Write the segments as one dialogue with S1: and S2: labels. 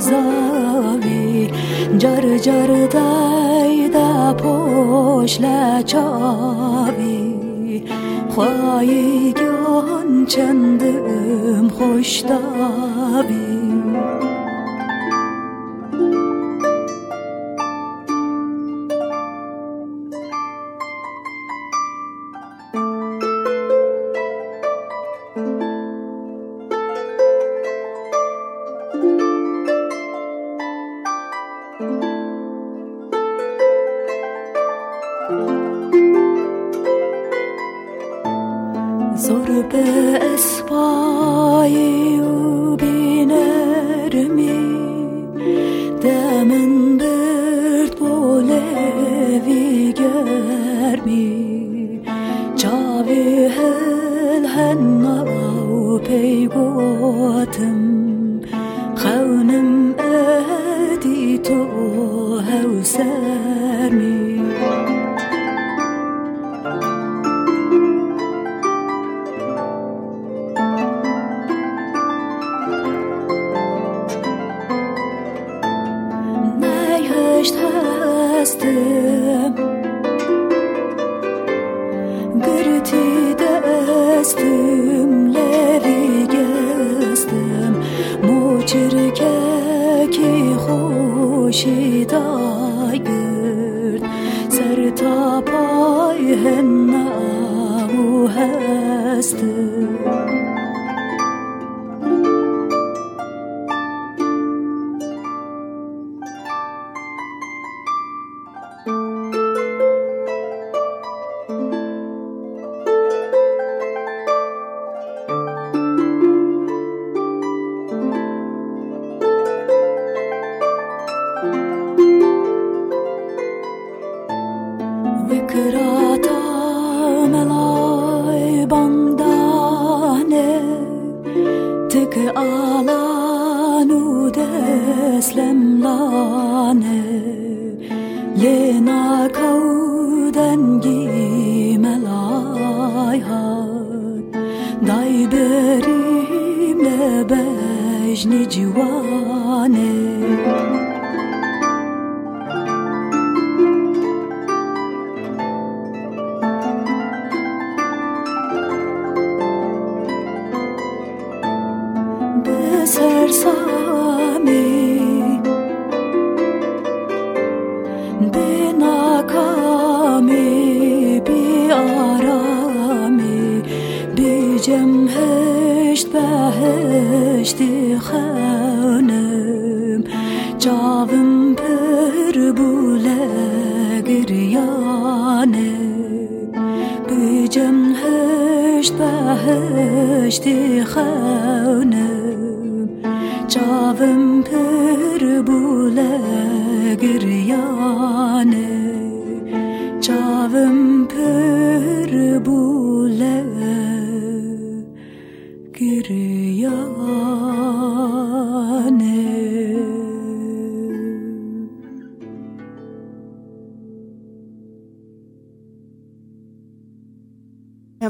S1: zavi jar jar dai da posh la chavi khoyi gyon chandim khosh da The.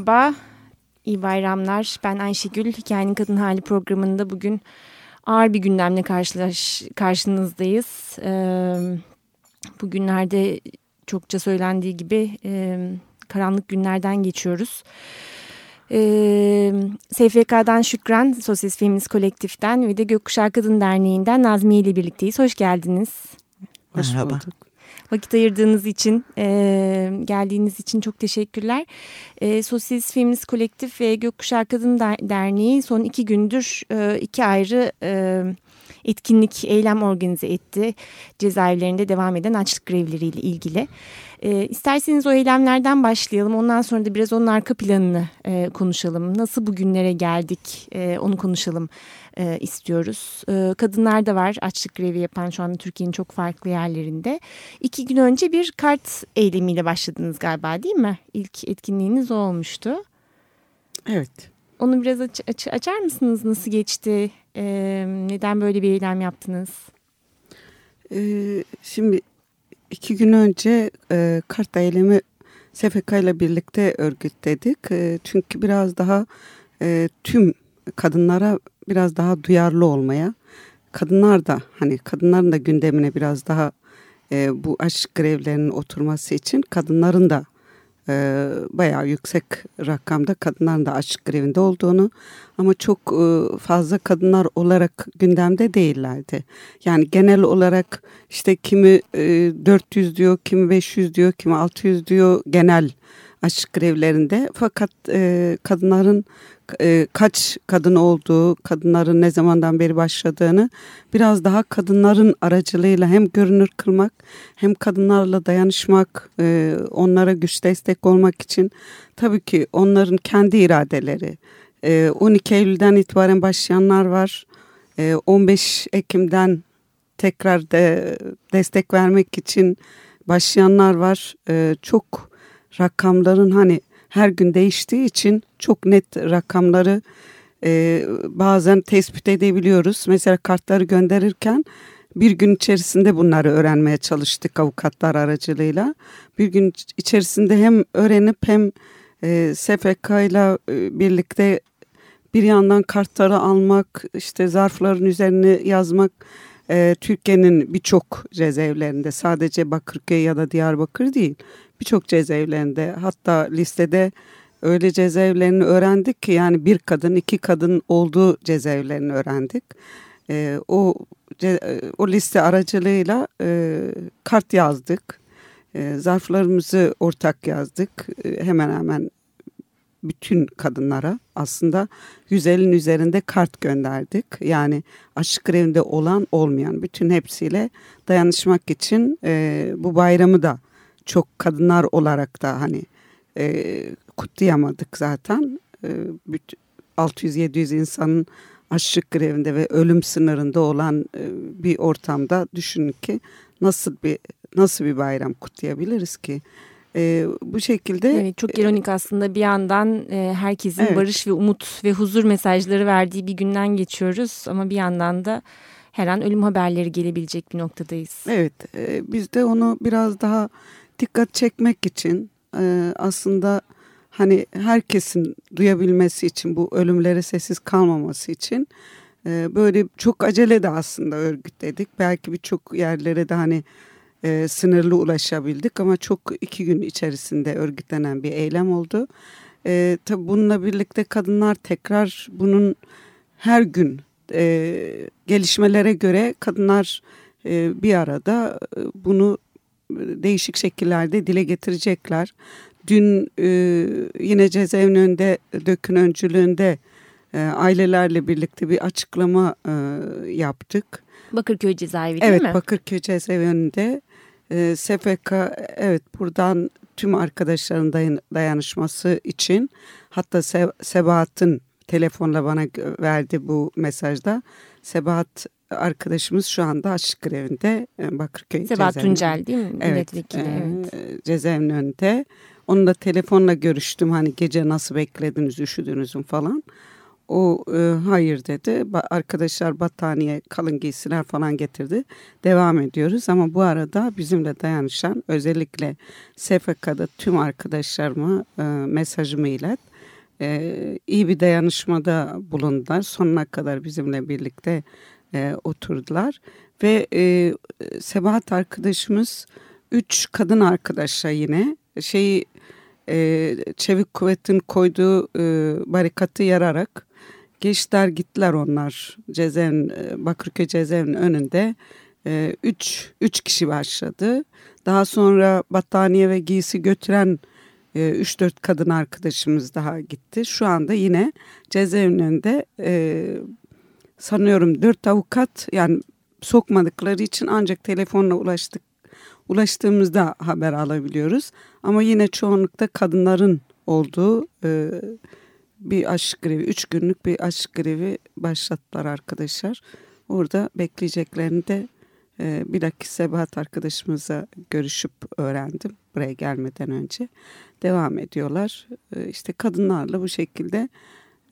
S2: Merhaba, iyi bayramlar. Ben Ayşegül. Hikayenin Kadın Hali programında bugün ağır bir gündemle karşılaş, karşınızdayız. Ee, bugünlerde çokça söylendiği gibi e, karanlık günlerden geçiyoruz. Ee, SFK'dan Şükran, Sosyalist Feminist Kolektif'ten ve de Gökkuşağı Kadın Derneği'nden Nazmiye ile birlikteyiz. Hoş geldiniz.
S3: Hoş Merhaba. bulduk.
S2: Vakit ayırdığınız için, e, geldiğiniz için çok teşekkürler. E, Sosyalist Feminist Kolektif ve Gökkuşağı Kadın Derneği son iki gündür e, iki ayrı e, etkinlik, eylem organize etti. Cezaevlerinde devam eden açlık grevleriyle ilgili. E, isterseniz o eylemlerden başlayalım. Ondan sonra da biraz onun arka planını e, konuşalım. Nasıl bugünlere geldik e, onu konuşalım e, istiyoruz. E, kadınlar da var açlık grevi yapan şu anda Türkiye'nin çok farklı yerlerinde. İki gün önce bir kart eylemiyle başladınız galiba değil mi? İlk etkinliğiniz o olmuştu.
S3: Evet.
S2: Onu biraz aç, aç, açar mısınız? Nasıl geçti? E, neden böyle bir eylem yaptınız?
S3: Ee, şimdi iki gün önce e, kart eylemi SFK ile birlikte örgütledik. E, çünkü biraz daha e, tüm kadınlara biraz daha duyarlı olmaya, kadınlar da hani kadınların da gündemine biraz daha e, bu aşk grevlerinin oturması için kadınların da e, bayağı yüksek rakamda kadınların da açlık grevinde olduğunu ama çok e, fazla kadınlar olarak gündemde değillerdi. Yani genel olarak işte kimi e, 400 diyor, kimi 500 diyor, kimi 600 diyor genel açlık grevlerinde. Fakat e, kadınların e, kaç kadın olduğu, kadınların ne zamandan beri başladığını biraz daha kadınların aracılığıyla hem görünür kılmak hem kadınlarla dayanışmak, e, onlara güç destek olmak için tabii ki onların kendi iradeleri. E, 12 Eylül'den itibaren başlayanlar var. E, 15 Ekim'den tekrar de destek vermek için başlayanlar var. E, çok rakamların hani her gün değiştiği için çok net rakamları e, bazen tespit edebiliyoruz. Mesela kartları gönderirken bir gün içerisinde bunları öğrenmeye çalıştık avukatlar aracılığıyla. Bir gün içerisinde hem öğrenip hem e, SFK ile e, birlikte bir yandan kartları almak, işte zarfların üzerine yazmak e, Türkiye'nin birçok cezaevlerinde sadece Bakırköy ya da Diyarbakır değil birçok cezaevlerinde hatta listede öyle cezaevlerini öğrendik ki yani bir kadın iki kadın olduğu cezaevlerini öğrendik. E, o o liste aracılığıyla e, kart yazdık. E, zarflarımızı ortak yazdık. E, hemen hemen bütün kadınlara aslında 150'nin üzerinde kart gönderdik. Yani açık grevinde olan olmayan bütün hepsiyle dayanışmak için e, bu bayramı da çok kadınlar olarak da hani e, kutlayamadık zaten. E, 600-700 insanın açlık grevinde ve ölüm sınırında olan e, bir ortamda düşünün ki nasıl bir nasıl bir bayram kutlayabiliriz ki? E, bu şekilde
S2: evet, çok ironik aslında bir yandan e, herkesin evet. barış ve umut ve huzur mesajları verdiği bir günden geçiyoruz ama bir yandan da her an ölüm haberleri gelebilecek bir noktadayız.
S3: Evet e, biz de onu biraz daha dikkat çekmek için e, aslında hani herkesin duyabilmesi için bu ölümlere sessiz kalmaması için e, böyle çok acele de aslında örgütledik. Belki birçok yerlere de hani e, sınırlı ulaşabildik ama çok iki gün içerisinde örgütlenen bir eylem oldu. E, tabii bununla birlikte kadınlar tekrar bunun her gün gelişmelere göre kadınlar bir arada bunu değişik şekillerde dile getirecekler. Dün e, yine cezaevinin önünde dökün öncülüğünde e, ailelerle birlikte bir açıklama e, yaptık.
S2: Bakırköy cezaevi değil
S3: evet,
S2: mi?
S3: Evet Bakırköy cezaevi önünde. E, SFK evet buradan tüm arkadaşların dayan, dayanışması için hatta Se Sebahat'ın telefonla bana verdi bu mesajda. Sebahat arkadaşımız şu anda aşk grevinde e, Bakırköy
S2: Sebahat
S3: cezaevinde.
S2: Tuncel değil mi?
S3: Evet, e,
S2: evet.
S3: cezaevinin önünde. Onunla telefonla görüştüm hani gece nasıl beklediniz üşüdünüz mü falan. O e, hayır dedi. Ba- arkadaşlar battaniye kalın giysiler falan getirdi. Devam ediyoruz ama bu arada bizimle dayanışan özellikle SFK'da tüm arkadaşlarıma e, mesajımı ilet. E, iyi bir dayanışmada bulundular. Sonuna kadar bizimle birlikte e, oturdular. Ve e, Sebahat arkadaşımız üç kadın arkadaşla yine şeyi e, Çevik Kuvvet'in koyduğu e, barikatı yararak geçtiler gittiler onlar cezaevin, e, Bakırköy cezaevinin önünde e, üç, üç kişi başladı. Daha sonra battaniye ve giysi götüren e, üç dört kadın arkadaşımız daha gitti. Şu anda yine cezaevinin önünde e, sanıyorum dört avukat yani sokmadıkları için ancak telefonla ulaştık ulaştığımızda haber alabiliyoruz. Ama yine çoğunlukta kadınların olduğu e, bir aşk grevi, üç günlük bir aşk grevi başlattılar arkadaşlar. Orada bekleyeceklerini de e, bilakis Sebahat arkadaşımızla görüşüp öğrendim buraya gelmeden önce. Devam ediyorlar. E, işte kadınlarla bu şekilde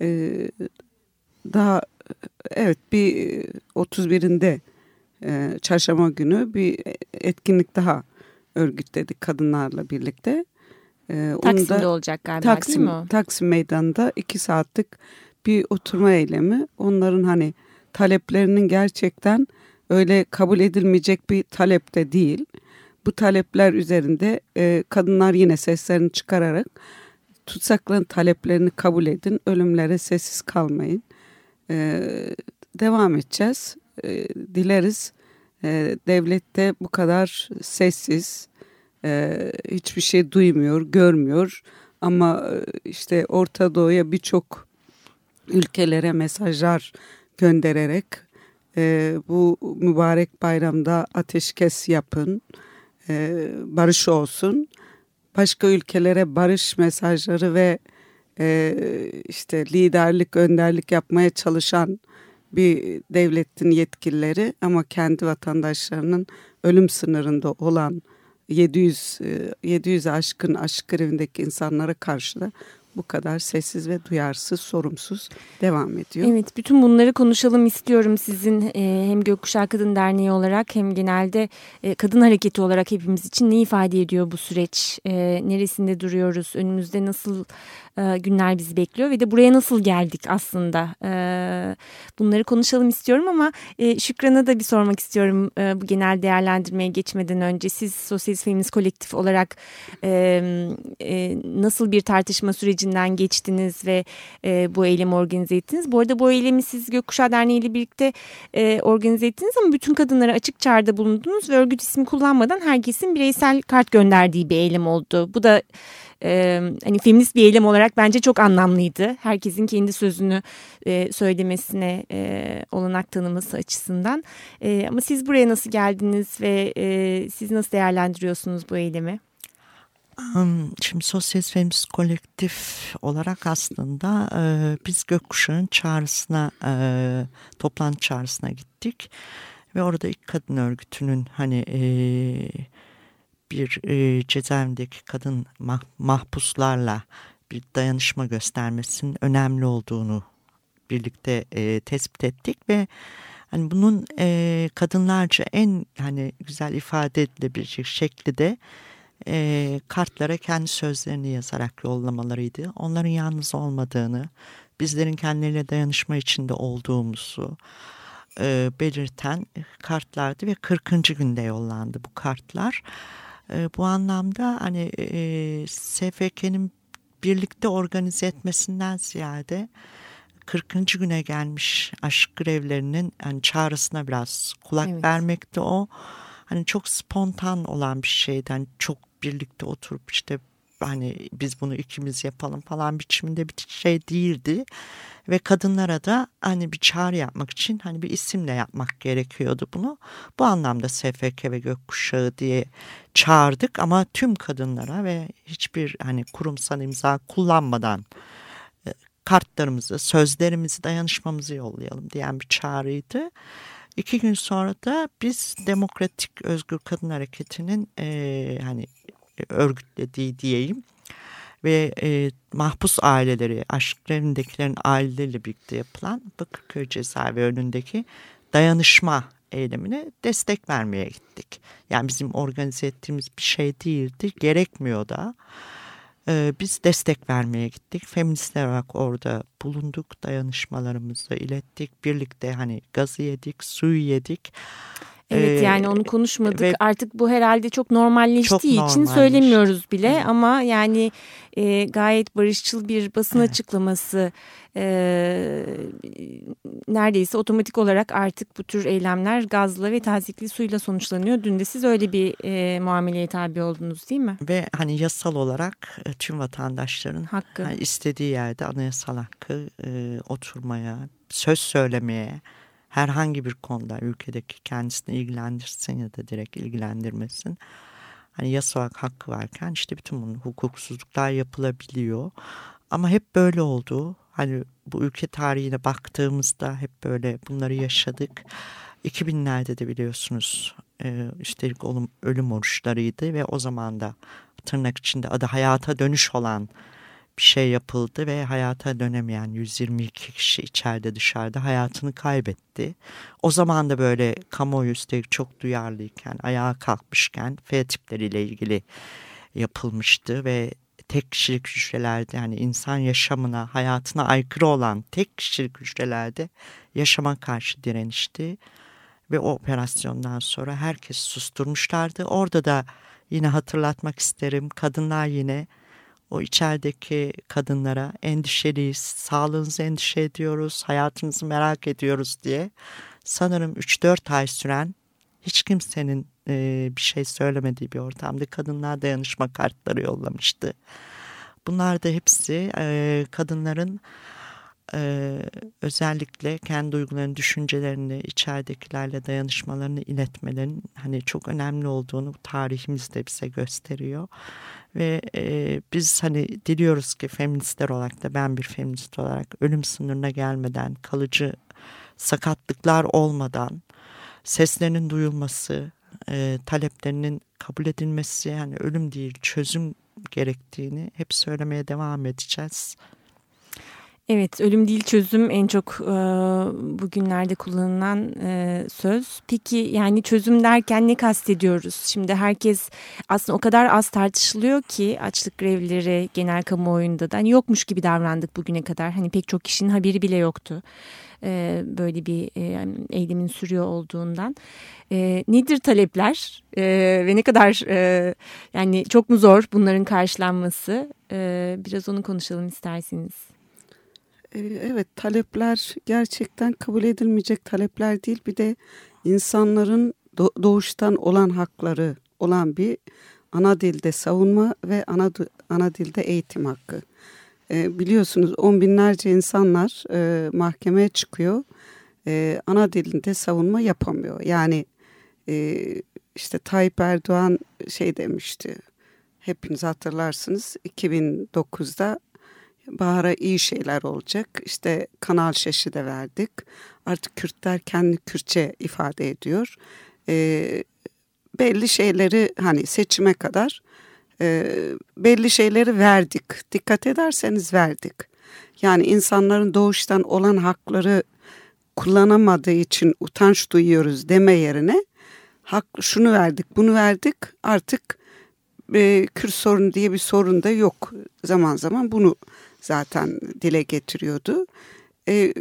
S3: e, daha evet bir 31'inde e, çarşamba günü bir etkinlik daha örgütledik kadınlarla birlikte. E,
S2: Taksim'de
S3: da-
S2: olacak galiba
S3: Taksim,
S2: değil mi?
S3: Taksim Meydanı'nda iki saatlik bir oturma eylemi. Onların hani taleplerinin gerçekten öyle kabul edilmeyecek bir talep de değil. Bu talepler üzerinde e, kadınlar yine seslerini çıkararak tutsakların taleplerini kabul edin, ölümlere sessiz kalmayın. E, devam edeceğiz. E, dileriz e, devlette bu kadar sessiz, e, hiçbir şey duymuyor, görmüyor. Ama e, işte Orta Doğu'ya birçok ülkelere mesajlar göndererek e, bu mübarek bayramda ateşkes yapın, e, barış olsun. Başka ülkelere barış mesajları ve e, işte liderlik, önderlik yapmaya çalışan bir devletin yetkilileri ama kendi vatandaşlarının ölüm sınırında olan 700 e, 700 aşkın aşk grevindeki insanlara karşı da bu kadar sessiz ve duyarsız, sorumsuz devam ediyor.
S2: Evet, bütün bunları konuşalım istiyorum sizin e, hem Gökkuşağı Kadın Derneği olarak hem genelde e, kadın hareketi olarak hepimiz için ne ifade ediyor bu süreç? E, neresinde duruyoruz? Önümüzde nasıl e, günler bizi bekliyor ve de buraya nasıl geldik aslında? E, bunları konuşalım istiyorum ama e, Şükran'a da bir sormak istiyorum e, bu genel değerlendirmeye geçmeden önce. Siz Sosyalist Feminist Kolektif olarak e, e, nasıl bir tartışma sürecinden geçtiniz ve e, bu eylemi organize ettiniz? Bu arada bu eylemi siz Gökkuşağı Derneği ile birlikte e, organize ettiniz ama bütün kadınlara açık çağrıda bulundunuz ve örgüt ismi kullanmadan herkesin bireysel kart gönderdiği bir eylem oldu. Bu da e, hani feminist bir eylem olarak bence çok anlamlıydı. Herkesin kendi sözünü e, söylemesine e, olanak tanıması açısından. E, ama siz buraya nasıl geldiniz ve e, siz nasıl değerlendiriyorsunuz bu eylemi?
S4: Şimdi Sosyalist Feminist Kolektif olarak aslında e, biz Gökkuşağı'nın çağrısına, e, toplantı çağrısına gittik. Ve orada ilk kadın örgütünün hani e, bir e, cezaevindeki kadın mah, mahpuslarla bir dayanışma göstermesinin önemli olduğunu birlikte e, tespit ettik ve hani bunun e, kadınlarca en hani güzel ifade edilebilecek şekli de e, kartlara kendi sözlerini yazarak yollamalarıydı. Onların yalnız olmadığını, bizlerin kendileriyle dayanışma içinde olduğumuzu e, belirten kartlardı ve 40. günde yollandı bu kartlar. E, bu anlamda hani e, SFK'nin birlikte organize etmesinden ziyade 40. güne gelmiş aşk grevlerinin hani çağrısına biraz kulak
S2: Evet.
S4: vermekte o. Hani çok spontan olan bir şeyden çok birlikte oturup işte hani biz bunu ikimiz yapalım falan biçiminde bir şey değildi. Ve kadınlara da hani bir çağrı yapmak için hani bir isimle yapmak gerekiyordu bunu. Bu anlamda SFK ve Gökkuşağı diye çağırdık ama tüm kadınlara ve hiçbir hani kurumsal imza kullanmadan e, kartlarımızı, sözlerimizi, dayanışmamızı yollayalım diyen bir çağrıydı. İki gün sonra da biz Demokratik Özgür Kadın Hareketi'nin e, hani örgütlediği diyeyim ve e, mahpus aileleri, aşklarındakilerin aileleriyle birlikte yapılan Bakırköy cezaevi önündeki dayanışma eylemine destek vermeye gittik. Yani bizim organize ettiğimiz bir şey değildi, gerekmiyor da. Ee, biz destek vermeye gittik. Feministler olarak orada bulunduk, dayanışmalarımızı ilettik. Birlikte hani gazı yedik, suyu yedik.
S2: Evet
S4: Ee,
S2: yani onu konuşmadık.
S4: ve
S2: Artık bu herhalde çok normalleştiği
S4: Çok
S2: için söylemiyoruz bile
S4: Evet.
S2: ama yani e, gayet barışçıl bir basın
S4: Evet.
S2: açıklaması e, neredeyse otomatik olarak artık bu tür eylemler gazla ve tazikli suyla sonuçlanıyor. Dün de siz öyle bir e, muameleye tabi oldunuz değil mi?
S4: Ve hani yasal olarak e, tüm vatandaşların
S2: Hakkı.
S4: hani istediği yerde anayasal hakkı e, oturmaya, söz söylemeye, herhangi bir konuda ülkedeki kendisini ilgilendirsin ya da direkt ilgilendirmesin. Hani yasal olarak hakkı varken işte bütün bunun hukuksuzluklar yapılabiliyor. Ama hep böyle oldu. Hani bu ülke tarihine baktığımızda hep böyle bunları yaşadık. 2000'lerde de biliyorsunuz e, üstelik ölüm oruçlarıydı ve o zaman da tırnak içinde adı hayata dönüş olan bir şey yapıldı ve hayata dönemeyen 122 kişi içeride dışarıda hayatını kaybetti. O zaman da böyle kamuoyu üstelik çok duyarlıyken, ayağa kalkmışken F tipleriyle ilgili yapılmıştı ve tek kişilik hücrelerde yani insan yaşamına, hayatına aykırı olan tek kişilik hücrelerde yaşama karşı direnişti. Ve o operasyondan sonra herkes susturmuşlardı. Orada da yine hatırlatmak isterim kadınlar yine o içerideki kadınlara endişeliyiz, sağlığınızı endişe ediyoruz, hayatınızı merak ediyoruz diye sanırım 3-4 ay süren hiç kimsenin e, bir şey söylemediği bir ortamda kadınlar dayanışma kartları yollamıştı. Bunlar da hepsi e, kadınların e, özellikle kendi duygularını, düşüncelerini içeridekilerle dayanışmalarını iletmelerinin hani çok önemli olduğunu tarihimiz de bize gösteriyor. Ve e, biz hani diliyoruz ki feministler olarak da ben bir feminist olarak ölüm sınırına gelmeden kalıcı sakatlıklar olmadan seslerinin duyulması, e, taleplerinin kabul edilmesi yani ölüm değil çözüm gerektiğini hep söylemeye devam edeceğiz.
S2: Evet, ölüm değil çözüm en çok e, bugünlerde kullanılan e, söz. Peki yani çözüm derken ne kastediyoruz? Şimdi herkes aslında o kadar az tartışılıyor ki açlık grevleri genel kamuoyunda da hani yokmuş gibi davrandık bugüne kadar. Hani pek çok kişinin haberi bile yoktu e, böyle bir e, eylemin sürüyor olduğundan. E, nedir talepler e, ve ne kadar e, yani çok mu zor bunların karşılanması? E, biraz onu konuşalım isterseniz.
S3: Ee, Evet talepler gerçekten kabul edilmeyecek talepler değil. Bir de insanların do- doğuştan olan hakları olan bir ana dilde savunma ve ana, ana dilde eğitim hakkı. Ee, biliyorsunuz on binlerce insanlar e, mahkemeye çıkıyor. E, ana dilinde savunma yapamıyor. Yani e, işte Tayyip Erdoğan şey demişti. Hepiniz hatırlarsınız 2009'da Bahar'a iyi şeyler olacak. İşte kanal şeşi de verdik. Artık Kürtler kendi Kürtçe ifade ediyor. E, belli şeyleri hani seçime kadar e, belli şeyleri verdik. Dikkat ederseniz verdik. Yani insanların doğuştan olan hakları kullanamadığı için utanç duyuyoruz deme yerine hak şunu verdik bunu verdik artık e, Kürt sorunu diye bir sorun da yok. Zaman zaman bunu zaten dile getiriyordu. E,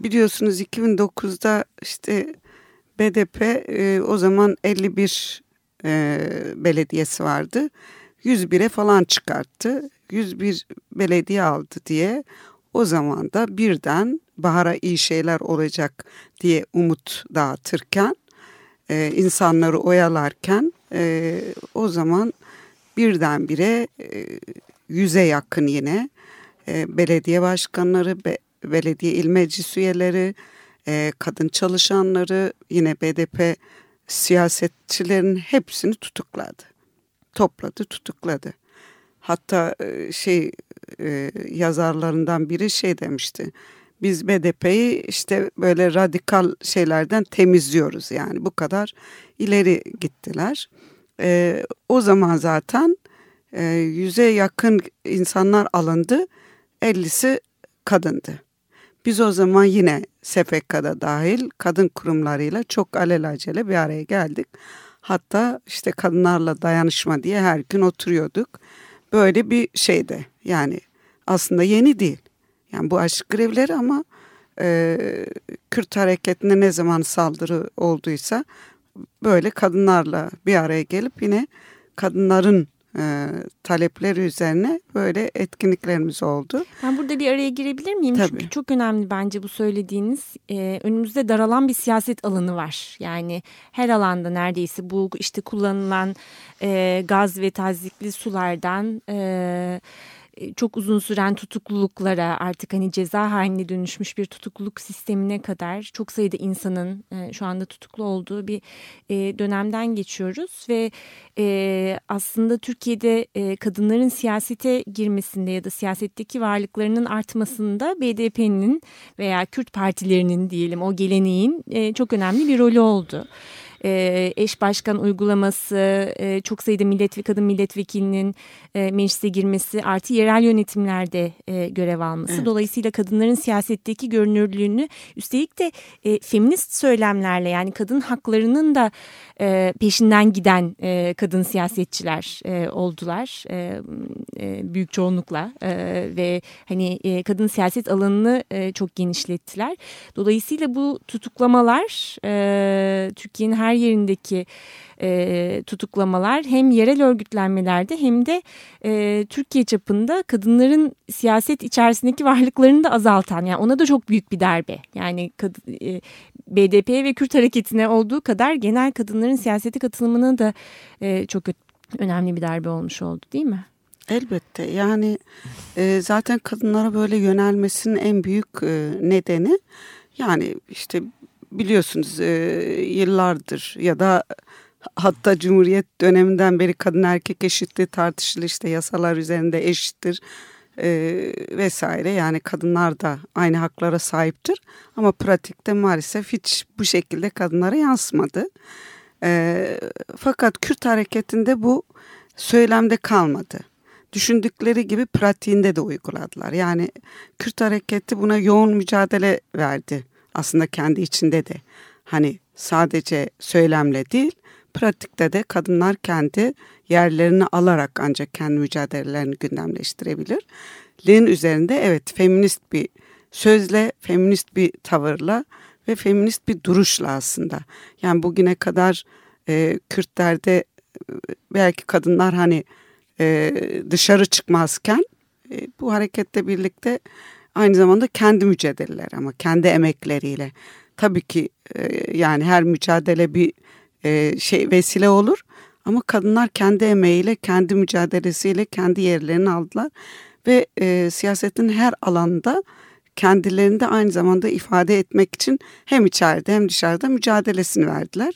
S3: biliyorsunuz 2009'da işte BDP e, o zaman 51 e, belediyesi vardı. 101'e falan çıkarttı. 101 belediye aldı diye o zaman da birden bahara iyi şeyler olacak diye umut dağıtırken e, insanları oyalarken e, o zaman birdenbire e, yüze yakın yine e, belediye başkanları, be, belediye il meclis üyeleri, e, kadın çalışanları, yine BDP siyasetçilerin hepsini tutukladı. Topladı, tutukladı. hatta e, şey yazarlarından biri şey demişti. Biz BDP'yi işte böyle radikal şeylerden temizliyoruz yani bu kadar ileri gittiler. E, o zaman zaten yüze yakın insanlar alındı. 50'si kadındı. Biz o zaman yine SPK'da dahil kadın kurumlarıyla çok alelacele bir araya geldik. Hatta işte kadınlarla dayanışma diye her gün oturuyorduk. Böyle bir şeyde yani aslında yeni değil. Yani bu aşk grevleri ama e, Kürt hareketine ne zaman saldırı olduysa böyle kadınlarla bir araya gelip yine kadınların e, talepleri üzerine böyle etkinliklerimiz oldu.
S2: Ben burada bir araya girebilir miyim?
S3: Tabii.
S2: Çünkü çok önemli bence bu söylediğiniz. Ee, önümüzde daralan bir siyaset alanı var. Yani her alanda neredeyse bu işte kullanılan e, gaz ve tazikli sulardan... E, çok uzun süren tutukluluklara artık hani ceza haline dönüşmüş bir tutukluluk sistemine kadar çok sayıda insanın e, şu anda tutuklu olduğu bir e, dönemden geçiyoruz ve e, aslında Türkiye'de e, kadınların siyasete girmesinde ya da siyasetteki varlıklarının artmasında BDP'nin veya Kürt partilerinin diyelim o geleneğin e, çok önemli bir rolü oldu e, eş başkan uygulaması, e, çok sayıda millet ve kadın milletvekilinin e, meclise girmesi artı yerel yönetimlerde e, görev alması. Evet. Dolayısıyla kadınların siyasetteki görünürlüğünü üstelik de e, feminist söylemlerle yani kadın haklarının da e, peşinden giden e, kadın siyasetçiler e, oldular e, e, büyük çoğunlukla e, ve hani e, kadın siyaset alanını e, çok genişlettiler. Dolayısıyla bu tutuklamalar e, Türkiye'nin her yerindeki e, tutuklamalar hem yerel örgütlenmelerde hem de e, Türkiye çapında kadınların siyaset içerisindeki varlıklarını da azaltan yani ona da çok büyük bir darbe. Yani kadın, e, BDP ve Kürt hareketine olduğu kadar genel kadınların siyasete katılımına da e, çok önemli bir darbe olmuş oldu değil mi?
S3: Elbette yani e, zaten kadınlara böyle yönelmesinin en büyük e, nedeni yani işte biliyorsunuz e, yıllardır ya da hatta Cumhuriyet döneminden beri kadın erkek eşitliği tartışılı işte yasalar üzerinde eşittir e, vesaire yani kadınlar da aynı haklara sahiptir ama pratikte maalesef hiç bu şekilde kadınlara yansımadı. E, fakat Kürt hareketinde bu söylemde kalmadı. Düşündükleri gibi pratiğinde de uyguladılar. Yani Kürt hareketi buna yoğun mücadele verdi aslında kendi içinde de. Hani sadece söylemle değil pratikte de kadınlar kendi yerlerini alarak ancak kendi mücadelelerini gündemleştirebilir. Lin üzerinde evet feminist bir sözle, feminist bir tavırla ve feminist bir duruşla aslında. Yani bugüne kadar e, Kürtlerde e, belki kadınlar hani e, dışarı çıkmazken e, bu hareketle birlikte aynı zamanda kendi mücadeleler ama kendi emekleriyle. Tabii ki e, yani her mücadele bir e, şey vesile olur ama kadınlar kendi emeğiyle, kendi mücadelesiyle kendi yerlerini aldılar ve e, siyasetin her alanda kendilerini de aynı zamanda ifade etmek için hem içeride hem dışarıda mücadelesini verdiler.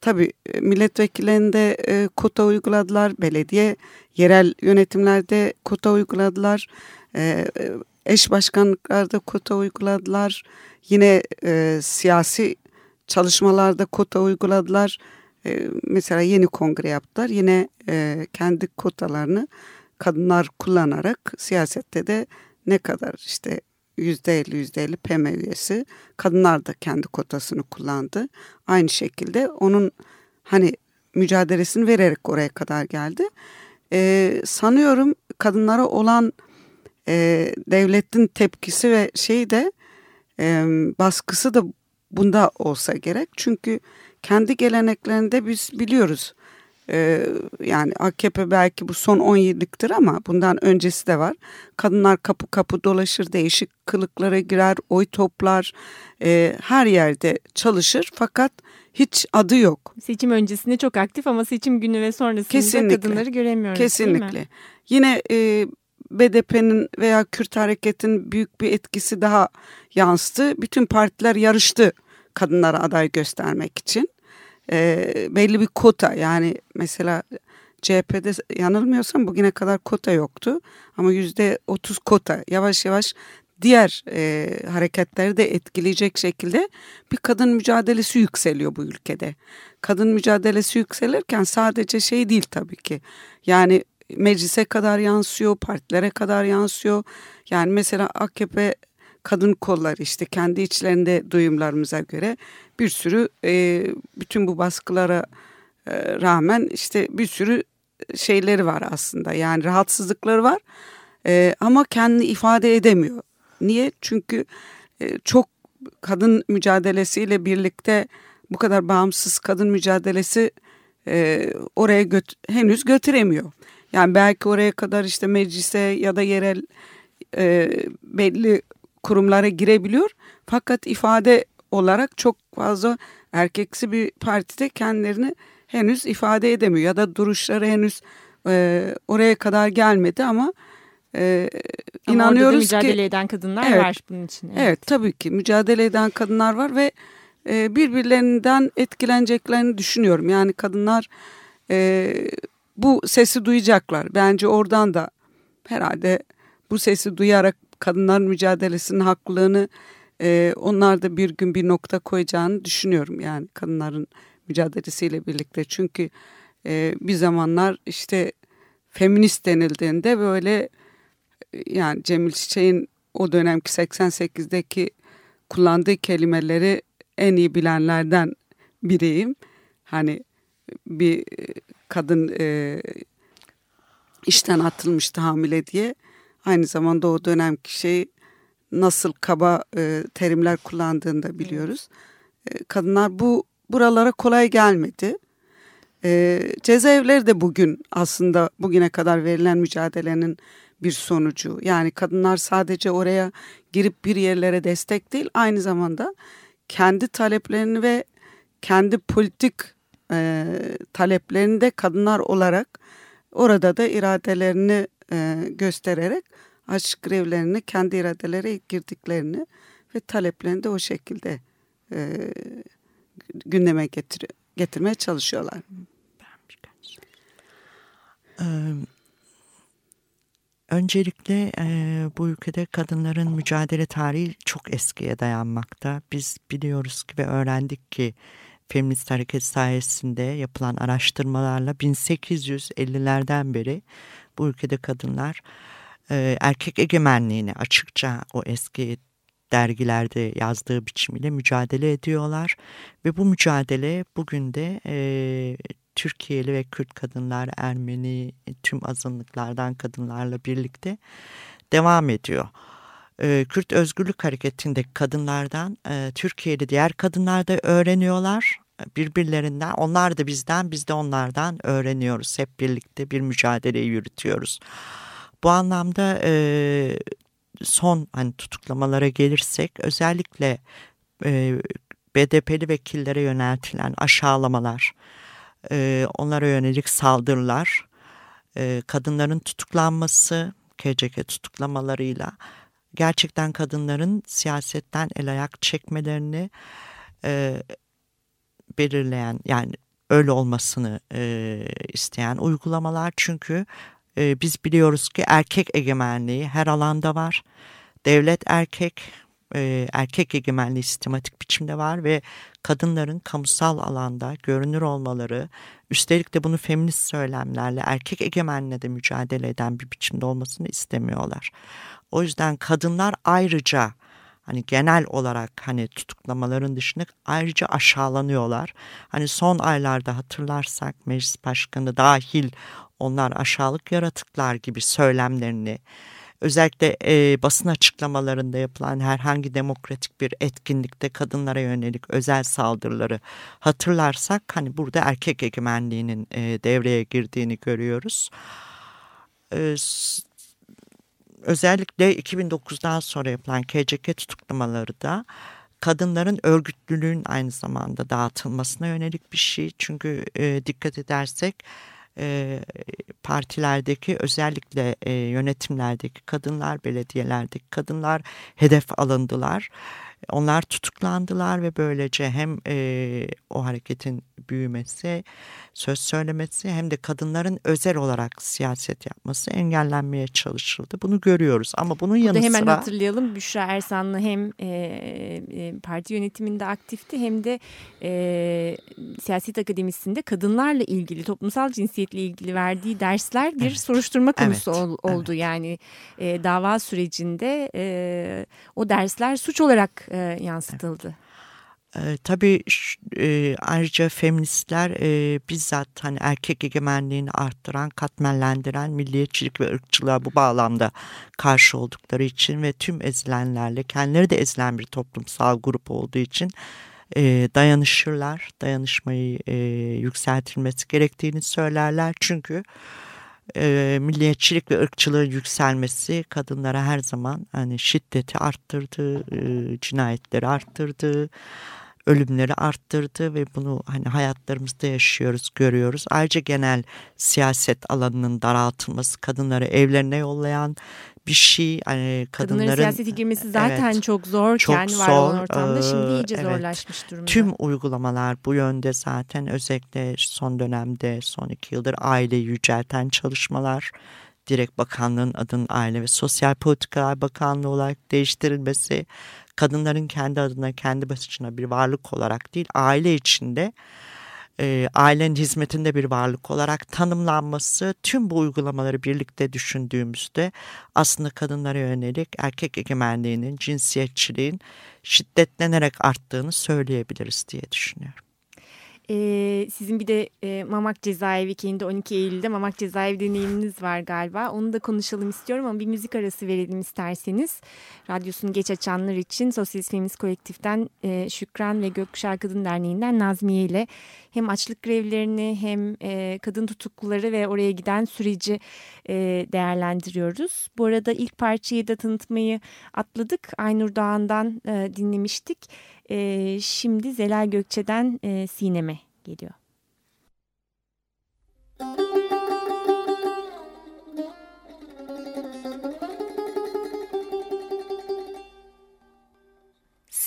S3: Tabii milletvekillerinde kota uyguladılar, belediye, yerel yönetimlerde kota uyguladılar, eş başkanlıklarda kota uyguladılar, yine e, siyasi çalışmalarda kota uyguladılar. E, mesela yeni kongre yaptılar. Yine e, kendi kotalarını kadınlar kullanarak siyasette de ne kadar işte yüzde elli yüzde elli PM üyesi kadınlar da kendi kotasını kullandı. Aynı şekilde onun hani mücadelesini vererek oraya kadar geldi. Ee, sanıyorum kadınlara olan e, devletin tepkisi ve şey de e, baskısı da bunda olsa gerek. Çünkü kendi geleneklerinde biz biliyoruz. Ee, yani AKP belki bu son 10 yıllıktır ama bundan öncesi de var. Kadınlar kapı kapı dolaşır, değişik kılıklara girer, oy toplar, e, her yerde çalışır fakat hiç adı yok.
S2: Seçim öncesinde çok aktif ama seçim günü ve sonrasında Kesinlikle. kadınları göremiyoruz
S3: Kesinlikle. Yine e, BDP'nin veya Kürt hareketin büyük bir etkisi daha yansıdı. Bütün partiler yarıştı kadınlara aday göstermek için. E, belli bir kota yani mesela CHP'de yanılmıyorsam bugüne kadar kota yoktu. Ama yüzde otuz kota yavaş yavaş diğer e, hareketleri de etkileyecek şekilde bir kadın mücadelesi yükseliyor bu ülkede. Kadın mücadelesi yükselirken sadece şey değil tabii ki. Yani meclise kadar yansıyor, partilere kadar yansıyor. Yani mesela AKP kadın kolları işte kendi içlerinde duyumlarımıza göre bir sürü e, bütün bu baskılara e, rağmen işte bir sürü şeyleri var aslında. Yani rahatsızlıkları var e, ama kendini ifade edemiyor. Niye? Çünkü e, çok kadın mücadelesiyle birlikte bu kadar bağımsız kadın mücadelesi e, oraya göt henüz götüremiyor. Yani belki oraya kadar işte meclise ya da yerel e, belli kurumlara girebiliyor. Fakat ifade olarak çok fazla erkeksi bir partide kendilerini henüz ifade edemiyor. Ya da duruşları henüz e, oraya kadar gelmedi ama e,
S2: Ama
S3: inanıyoruz
S2: orada da mücadele
S3: ki
S2: eden kadınlar
S3: Evet.
S2: var bunun için.
S3: evet. evet tabii ki mücadele eden kadınlar var ve e, birbirlerinden etkileneceklerini düşünüyorum. Yani kadınlar e, bu sesi duyacaklar. Bence oradan da herhalde bu sesi duyarak kadınların mücadelesinin haklılığını e, onlar da bir gün bir nokta koyacağını düşünüyorum. Yani kadınların mücadelesiyle birlikte. Çünkü e, bir zamanlar işte feminist denildiğinde böyle e, yani Cemil Çiçek'in o dönemki 88'deki kullandığı kelimeleri en iyi bilenlerden biriyim. Hani bir e, kadın e, işten atılmıştı hamile diye. Aynı zamanda o dönemki şey nasıl kaba e, terimler kullandığını da biliyoruz. E, kadınlar bu buralara kolay gelmedi. E, cezaevleri de bugün aslında bugüne kadar verilen mücadelenin bir sonucu. Yani kadınlar sadece oraya girip bir yerlere destek değil aynı zamanda kendi taleplerini ve kendi politik e, taleplerini de kadınlar olarak orada da iradelerini e, göstererek açık grevlerini kendi iradeleri girdiklerini ve taleplerini de o şekilde e, gündeme getir getirmeye çalışıyorlar.
S4: Ee, öncelikle e, bu ülkede kadınların mücadele tarihi çok eskiye dayanmakta. Biz biliyoruz ki ve öğrendik ki feminist hareket sayesinde yapılan araştırmalarla 1850'lerden beri bu ülkede kadınlar e, erkek egemenliğini açıkça o eski dergilerde yazdığı biçimiyle mücadele ediyorlar ve bu mücadele bugün de e, Türkiye'li ve Kürt kadınlar, Ermeni, tüm azınlıklardan kadınlarla birlikte devam ediyor. E, Kürt Özgürlük Hareketi'ndeki kadınlardan e, Türkiye'li diğer kadınlar da öğreniyorlar birbirlerinden. Onlar da bizden, biz de onlardan öğreniyoruz. Hep birlikte bir mücadeleyi yürütüyoruz. Bu anlamda e, son hani tutuklamalara gelirsek özellikle e, BDP'li vekillere yöneltilen aşağılamalar, e, onlara yönelik saldırılar, e, kadınların tutuklanması, KCK tutuklamalarıyla gerçekten kadınların siyasetten el ayak çekmelerini e, belirleyen yani öyle olmasını e, isteyen uygulamalar çünkü e, biz biliyoruz ki erkek egemenliği her alanda var. Devlet erkek, e, erkek egemenliği sistematik biçimde var ve kadınların kamusal alanda görünür olmaları, üstelik de bunu feminist söylemlerle erkek egemenliğine de mücadele eden bir biçimde olmasını istemiyorlar. O yüzden kadınlar ayrıca hani genel olarak hani tutuklamaların dışında ayrıca aşağılanıyorlar. Hani son aylarda hatırlarsak meclis başkanı dahil onlar aşağılık yaratıklar gibi söylemlerini özellikle e, basın açıklamalarında yapılan herhangi demokratik bir etkinlikte kadınlara yönelik özel saldırıları hatırlarsak hani burada erkek egemenliğinin e, devreye girdiğini görüyoruz. E, özellikle 2009'dan sonra yapılan KCK tutuklamaları da kadınların örgütlülüğün aynı zamanda dağıtılmasına yönelik bir şey. Çünkü e, dikkat edersek e, partilerdeki özellikle e, yönetimlerdeki kadınlar, belediyelerdeki kadınlar hedef alındılar. Onlar tutuklandılar ve böylece hem e, o hareketin büyümesi, söz söylemesi hem de kadınların özel olarak siyaset yapması engellenmeye çalışıldı. Bunu görüyoruz ama bunun yanı
S2: Burada hemen
S4: sıra...
S2: hatırlayalım Büşra Ersanlı hem e, e, parti yönetiminde aktifti hem de e, siyaset akademisinde kadınlarla ilgili toplumsal cinsiyetle ilgili verdiği dersler bir
S4: Evet.
S2: soruşturma konusu
S4: Evet.
S2: ol- oldu. Yani e, dava sürecinde e, o dersler suç olarak e, yansıtıldı.
S4: E, tabii e, ayrıca feministler e, bizzat hani erkek egemenliğini arttıran, katmerlendiren milliyetçilik ve ırkçılığa bu bağlamda karşı oldukları için ve tüm ezilenlerle kendileri de ezilen bir toplumsal grup olduğu için e, dayanışırlar. Dayanışmayı e, yükseltilmesi gerektiğini söylerler. Çünkü milliyetçilik ve ırkçılığın yükselmesi kadınlara her zaman hani şiddeti arttırdı, e, cinayetleri arttırdı, ölümleri arttırdı ve bunu hani hayatlarımızda yaşıyoruz, görüyoruz. Ayrıca genel siyaset alanının daraltılması, kadınları evlerine yollayan bir şey. Hani
S2: Kadınların,
S4: kadınların
S2: siyasete girmesi zaten
S4: Evet.
S2: çok zorken
S4: Çok
S2: var olan
S4: zor,
S2: ortamda şimdi
S4: e,
S2: iyice
S4: evet.
S2: zorlaşmış durumda.
S4: Tüm uygulamalar bu yönde zaten özellikle son dönemde son iki yıldır aile yücelten çalışmalar direkt bakanlığın adının Aile ve Sosyal Politikalar Bakanlığı olarak değiştirilmesi kadınların kendi adına kendi başına bir varlık olarak değil aile içinde e, ailenin hizmetinde bir varlık olarak tanımlanması tüm bu uygulamaları birlikte düşündüğümüzde aslında kadınlara yönelik erkek egemenliğinin, cinsiyetçiliğin şiddetlenerek arttığını söyleyebiliriz diye düşünüyorum.
S2: Ee, sizin bir de e, Mamak Cezaevi kendi 12 Eylül'de Mamak Cezaevi deneyiminiz var galiba. Onu da konuşalım istiyorum ama bir müzik arası verelim isterseniz. Radyosunu geç açanlar için Sosyalist Feminist Kolektif'ten e, Şükran ve Gökkuşağı Kadın Derneği'nden Nazmiye ile hem açlık grevlerini hem e, kadın tutukluları ve oraya giden süreci e, değerlendiriyoruz. Bu arada ilk parçayı da tanıtmayı atladık. Aynur Doğan'dan e, dinlemiştik. E, şimdi Zelal Gökçe'den e, Sineme geliyor.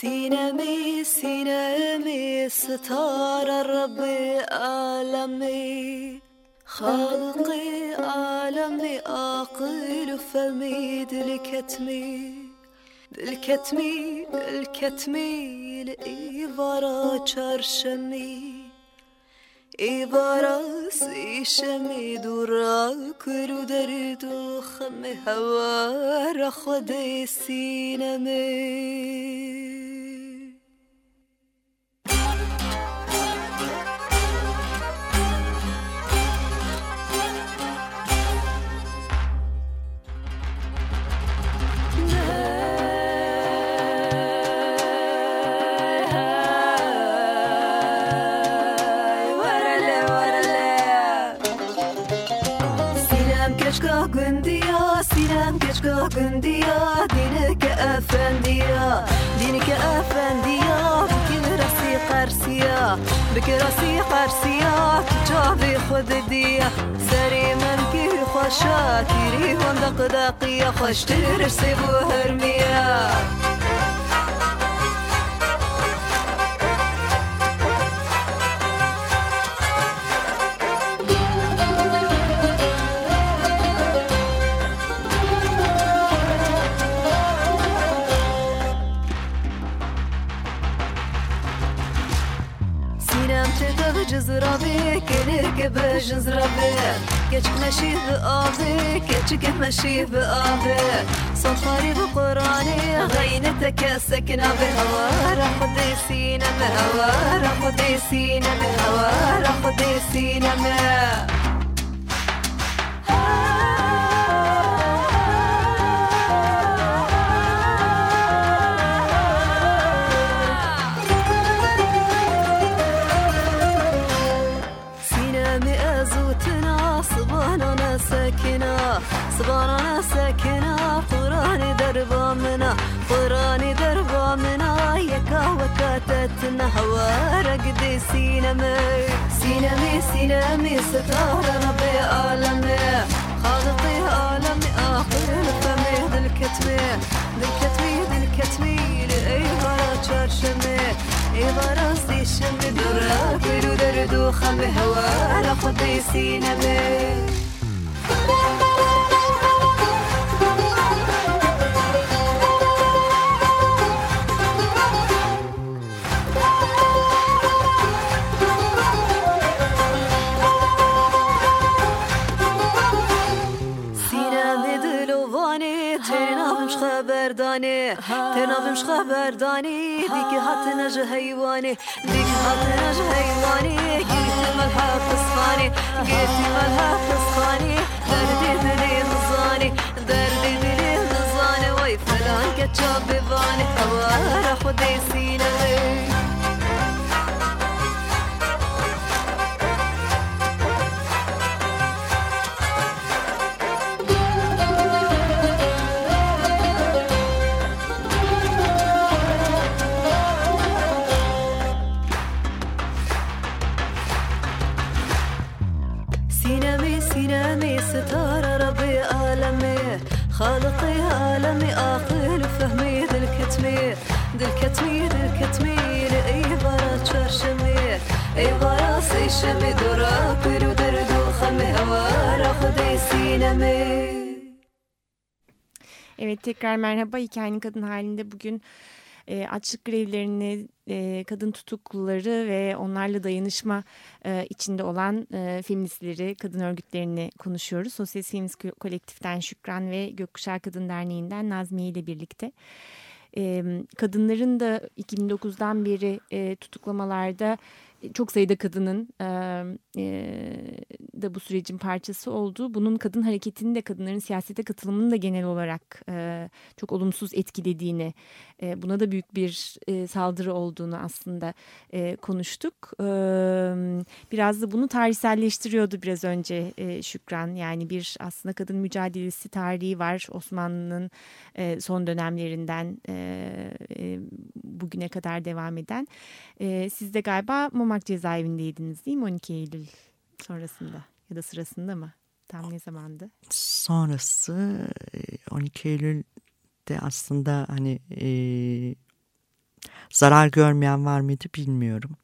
S5: سينامي سينامي ستار ربي عالمي خالقي عالمي عاقل فمي دلكتمي الكتمي الكتمي لإيفارا شرشمي إيفارا سيشمي دورا كرو دردو خمي هوا رخدي سينمي. gündüya Sinem geç kal gündüya Dini ke efendiya Dini ke efendiya Bugün rasi qarsiya Bugün rasi qarsiya Çavi khud diya Seri memki خوشا تیری هندق دقیه خوشتر سبو هرمیه كبج زربي كتش ماشي بقاضي كتش كت ماشي بقاضي صوت فاري بقراني غينتك سكنة بهوارة خدي سينا مهوارة خدي سينا مهوارة خدي سينا مهوارة صبرنا ساكنة فراني دربا منا فراني دربا منا يا كهوة كاتتنا هوارك دي سينمي سينمي سينمي ستارة ربي عالمي. خالطي عالمي آخر فمي دل كتمي دل كتمي دل كتمي لأي غرا تشرشمي اي غرا سيشمي شمي درا كيلو درد وخمي هوا سينمي تنابم شخه بردانی ديك هات نج حیوانی ديك هات نج حیوانی قلت ملها قسخانی قلت ملها قسخانی دردي دلي نزانی دردي دلي نزانی وی فلان کچا ببانی هوا را خودی سینه
S2: Evet tekrar merhaba. Hikayenin kadın halinde bugün e, açlık grevlerini, e, kadın tutukluları ve onlarla dayanışma e, içinde olan e, feministleri, kadın örgütlerini konuşuyoruz. Sosyal Feminist Kolektif'ten Şükran ve Gökkuşağı Kadın Derneği'nden Nazmiye ile birlikte. E, kadınların da 2009'dan beri e, tutuklamalarda çok sayıda kadının e, da bu sürecin parçası oldu. Bunun kadın hareketini de kadınların siyasete katılımını da genel olarak e, çok olumsuz etkilediğini, e, buna da büyük bir e, saldırı olduğunu aslında e, konuştuk. E, biraz da bunu tarihselleştiriyordu biraz önce e, Şükran. Yani bir aslında kadın mücadelesi tarihi var Osmanlı'nın e, son dönemlerinden e, bugüne kadar devam eden. E, siz de galiba Mamak cezaevindeydiniz değil mi 12 Eylül sonrasında ya da sırasında mı? Tam ne zamandı?
S4: Sonrası 12 Eylül'de aslında hani e, zarar görmeyen var mıydı bilmiyorum.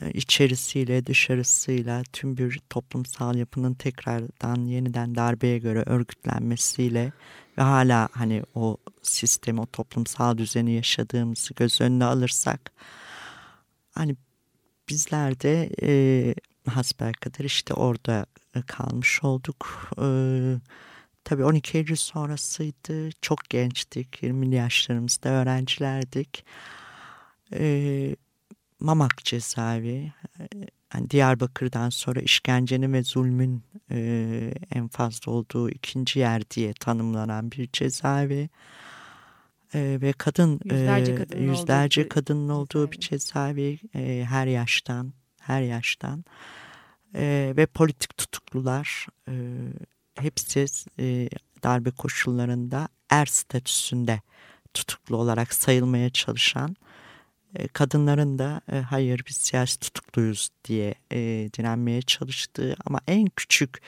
S4: E, içerisiyle dışarısıyla tüm bir toplumsal yapının tekrardan yeniden darbeye göre örgütlenmesiyle ve hala hani o sistemi o toplumsal düzeni yaşadığımızı göz önüne alırsak hani bizler de e, hasbelkader işte orada e, kalmış olduk. E, tabii 12 Eylül sonrasıydı. Çok gençtik. 20 yaşlarımızda öğrencilerdik. E, Mamak cezaevi. E, yani Diyarbakır'dan sonra işkencenin ve zulmün e, en fazla olduğu ikinci yer diye tanımlanan bir cezaevi. Ve kadın yüzlerce, kadının, yüzlerce olduğu, kadının olduğu bir cezaevi e, her yaştan her yaştan. E, ve politik tutuklular e, hepsi e, darbe koşullarında er statüsünde tutuklu olarak sayılmaya çalışan e, kadınların da e, hayır biz siyasi tutukluyuz diye e, direnmeye çalıştığı ama en küçük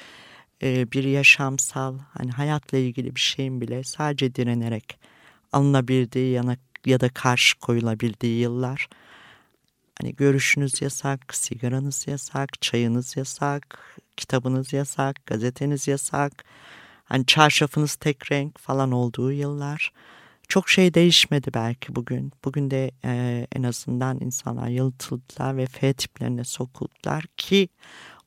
S4: e, bir yaşamsal hani hayatla ilgili bir şeyin bile sadece direnerek alınabildiği yana, ya da karşı koyulabildiği yıllar Hani görüşünüz yasak, sigaranız yasak, çayınız yasak, kitabınız yasak, gazeteniz yasak. Hani çarşafınız tek renk falan olduğu yıllar. Çok şey değişmedi belki bugün. Bugün de e, en azından insanlar yalıtıldılar ve F tiplerine sokuldular ki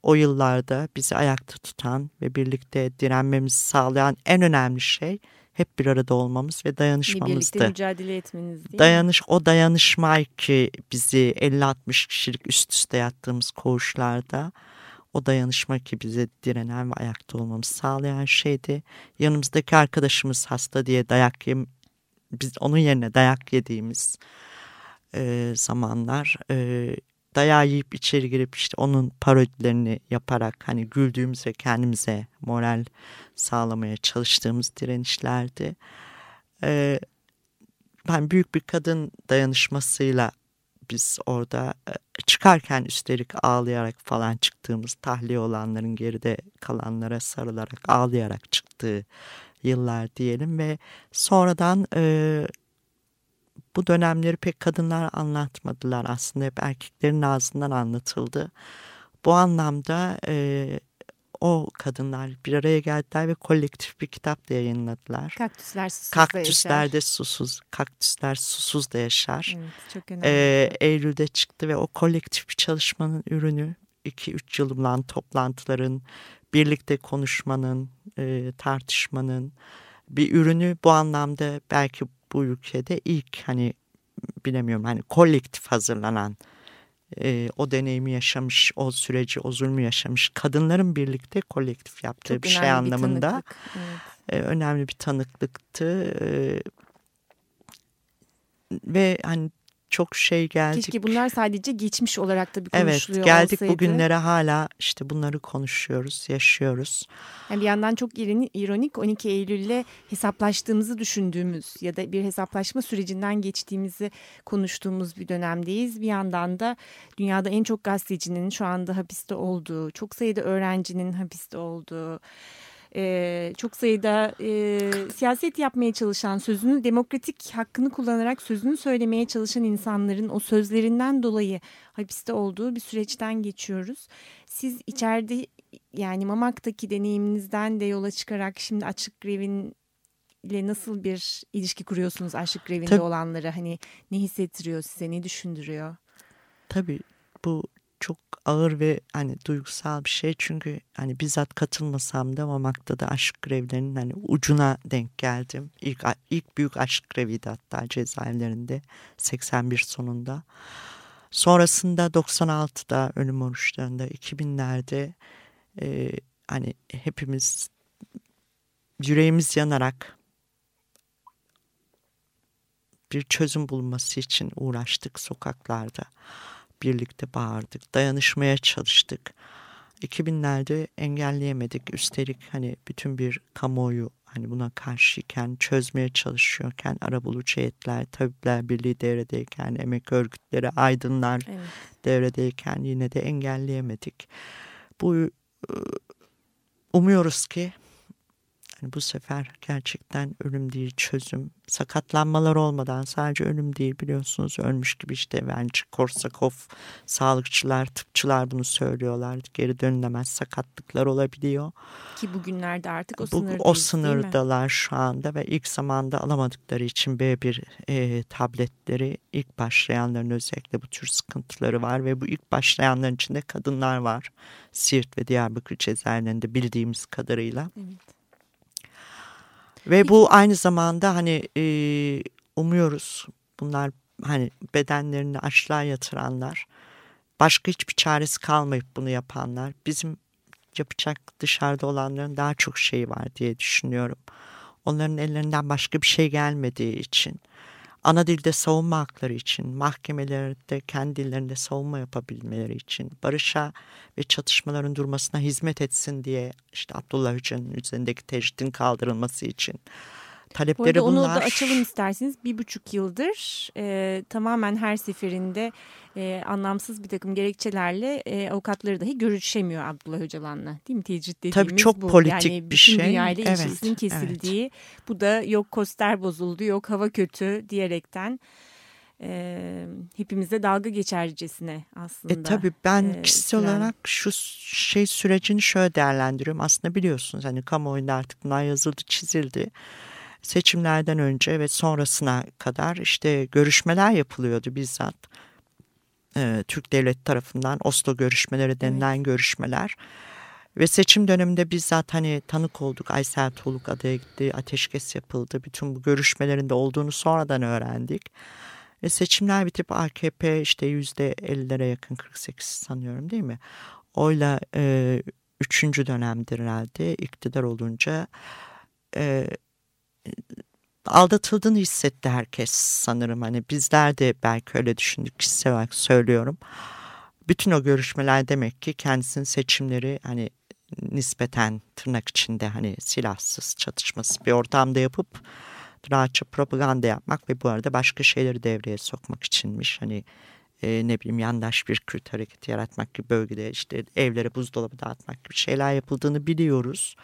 S4: o yıllarda bizi ayakta tutan ve birlikte direnmemizi sağlayan en önemli şey hep bir arada olmamız ve dayanışmamızdı.
S2: Birlikte mücadele etmeniz değil
S4: Dayanış, mi? O dayanışma ki bizi 50-60 kişilik üst üste yattığımız koğuşlarda o dayanışma ki bize direnen ve ayakta olmamızı sağlayan şeydi. Yanımızdaki arkadaşımız hasta diye dayak yem, biz onun yerine dayak yediğimiz e, zamanlar e, dayağı yiyip içeri girip işte onun parodilerini yaparak hani güldüğümüz ve kendimize moral sağlamaya çalıştığımız direnişlerdi. Ee, ben büyük bir kadın dayanışmasıyla biz orada e, çıkarken üstelik ağlayarak falan çıktığımız tahliye olanların geride kalanlara sarılarak ağlayarak çıktığı yıllar diyelim ve sonradan e, bu dönemleri pek kadınlar anlatmadılar aslında hep erkeklerin ağzından anlatıldı. Bu anlamda e, o kadınlar bir araya geldiler ve kolektif bir kitap da yayınladılar.
S2: Kaktüsler susuz
S4: Kaktüsler
S2: da yaşar.
S4: de susuz, kaktüsler susuz da yaşar.
S2: Evet, çok önemli.
S4: Ee, Eylül'de çıktı ve o kolektif bir çalışmanın ürünü 2-3 yıl olan toplantıların, birlikte konuşmanın, e, tartışmanın bir ürünü bu anlamda belki bu ülkede ilk hani bilemiyorum hani kolektif hazırlanan e, o deneyimi yaşamış, o süreci, o zulmü yaşamış kadınların birlikte kolektif yaptığı
S2: Çok
S4: bir şey
S2: bir
S4: anlamında
S2: tanıklık, evet.
S4: e, önemli bir tanıklıktı. E, ve hani çok şey geldik.
S2: Keşke bunlar sadece geçmiş olarak da bir
S4: Evet
S2: konuşuluyor
S4: geldik
S2: olsaydı.
S4: bugünlere hala işte bunları konuşuyoruz, yaşıyoruz.
S2: Yani bir yandan çok ironi- ironik 12 Eylül'le hesaplaştığımızı düşündüğümüz ya da bir hesaplaşma sürecinden geçtiğimizi konuştuğumuz bir dönemdeyiz. Bir yandan da dünyada en çok gazetecinin şu anda hapiste olduğu, çok sayıda öğrencinin hapiste olduğu, e, çok sayıda e, siyaset yapmaya çalışan, sözünü demokratik hakkını kullanarak sözünü söylemeye çalışan insanların o sözlerinden dolayı hapiste olduğu bir süreçten geçiyoruz. Siz içeride yani Mamak'taki deneyiminizden de yola çıkarak şimdi açık grevin ile nasıl bir ilişki kuruyorsunuz açlık grevinde
S4: Tabii.
S2: olanlara? Hani ne hissettiriyor size, ne düşündürüyor?
S4: Tabii bu çok ağır ve hani duygusal bir şey çünkü hani bizzat katılmasam da Mamak'ta da aşk grevlerinin hani ucuna denk geldim. İlk ilk büyük aşk greviydi hatta cezaevlerinde 81 sonunda. Sonrasında 96'da ölüm oruçlarında 2000'lerde e, hani hepimiz yüreğimiz yanarak bir çözüm bulunması için uğraştık sokaklarda. Birlikte bağırdık, dayanışmaya çalıştık. 2000'lerde engelleyemedik. Üstelik hani bütün bir kamuoyu hani buna karşıyken, çözmeye çalışıyorken arabulucu heyetler, tabipler birliği devredeyken, emek örgütleri, aydınlar
S2: Evet.
S4: devredeyken yine de engelleyemedik. Bu e, umuyoruz ki hani bu sefer gerçekten ölüm değil çözüm. Sakatlanmalar olmadan sadece ölüm değil biliyorsunuz ölmüş gibi işte bence Korsakov sağlıkçılar, tıpçılar bunu söylüyorlar. Geri dönülemez sakatlıklar olabiliyor.
S2: Ki bugünlerde artık o sınırdayız
S4: o sınırdalar şu anda ve ilk zamanda alamadıkları için B1 e, tabletleri ilk başlayanların özellikle bu tür sıkıntıları var ve bu ilk başlayanların içinde kadınlar var. Siirt ve Diyarbakır cezaevlerinde bildiğimiz kadarıyla.
S2: Evet.
S4: Ve bu aynı zamanda hani e, umuyoruz bunlar hani bedenlerini açlığa yatıranlar. Başka hiçbir çaresi kalmayıp bunu yapanlar. Bizim yapacak dışarıda olanların daha çok şeyi var diye düşünüyorum. Onların ellerinden başka bir şey gelmediği için ana dilde savunma hakları için, mahkemelerde kendi dillerinde savunma yapabilmeleri için, barışa ve çatışmaların durmasına hizmet etsin diye işte Abdullah Öcalan'ın üzerindeki tecridin kaldırılması için
S2: Bu
S4: talepleri
S2: onu
S4: bunlar.
S2: da açalım isterseniz. Bir buçuk yıldır e, tamamen her seferinde e, anlamsız bir takım gerekçelerle e, avukatları dahi görüşemiyor Abdullah Öcalan'la. Değil mi tecrit dediğimiz
S4: çok
S2: bu.
S4: politik
S2: yani
S4: bir
S2: bütün
S4: şey.
S2: dünyayla
S4: Evet,
S2: ilişkisinin kesildiği. Bu da yok koster bozuldu, yok hava kötü diyerekten e, hepimize dalga geçercesine aslında.
S4: E tabii ben
S2: e,
S4: kişisel
S2: süren-
S4: olarak şu şey sürecini şöyle değerlendiriyorum. Aslında biliyorsunuz hani kamuoyunda artık bunlar yazıldı çizildi. Seçimlerden önce ve sonrasına kadar işte görüşmeler yapılıyordu bizzat. Ee, Türk devleti tarafından Oslo görüşmeleri denilen görüşmeler. Ve seçim döneminde bizzat hani tanık olduk. Aysel Tuğluk adaya gitti, ateşkes yapıldı. Bütün bu görüşmelerin de olduğunu sonradan öğrendik. Ve seçimler bitip AKP işte yüzde 50'lere yakın 48 sanıyorum değil mi? Oyla e, üçüncü dönemdir herhalde iktidar olunca e, aldatıldığını hissetti herkes sanırım. Hani bizler de belki öyle düşündük kişisel olarak söylüyorum. Bütün o görüşmeler demek ki kendisinin seçimleri hani nispeten tırnak içinde hani silahsız çatışmasız bir ortamda yapıp rahatça propaganda yapmak ve bu arada başka şeyleri devreye sokmak içinmiş. Hani e, ne bileyim yandaş bir Kürt hareketi yaratmak gibi bölgede işte evlere buzdolabı dağıtmak gibi şeyler yapıldığını biliyoruz.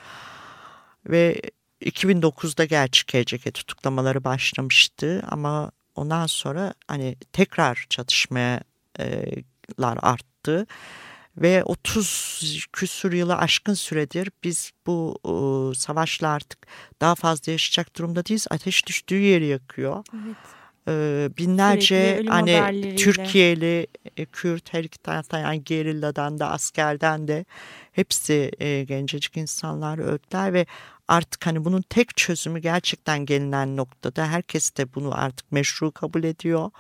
S4: Ve 2009'da gerçi KCK tutuklamaları başlamıştı ama ondan sonra hani tekrar çatışmalar arttı ve 30 küsur yılı aşkın süredir biz bu e, savaşla artık daha fazla yaşayacak durumda değiliz. Ateş düştüğü yeri yakıyor.
S2: Evet.
S4: E, binlerce hani. Türkiye'li, e, Kürt her iki taraftan yani gerilladan da askerden de hepsi e, gencecik insanlar öldüler ve artık hani bunun tek çözümü gerçekten gelinen noktada herkes de bunu artık meşru kabul ediyor.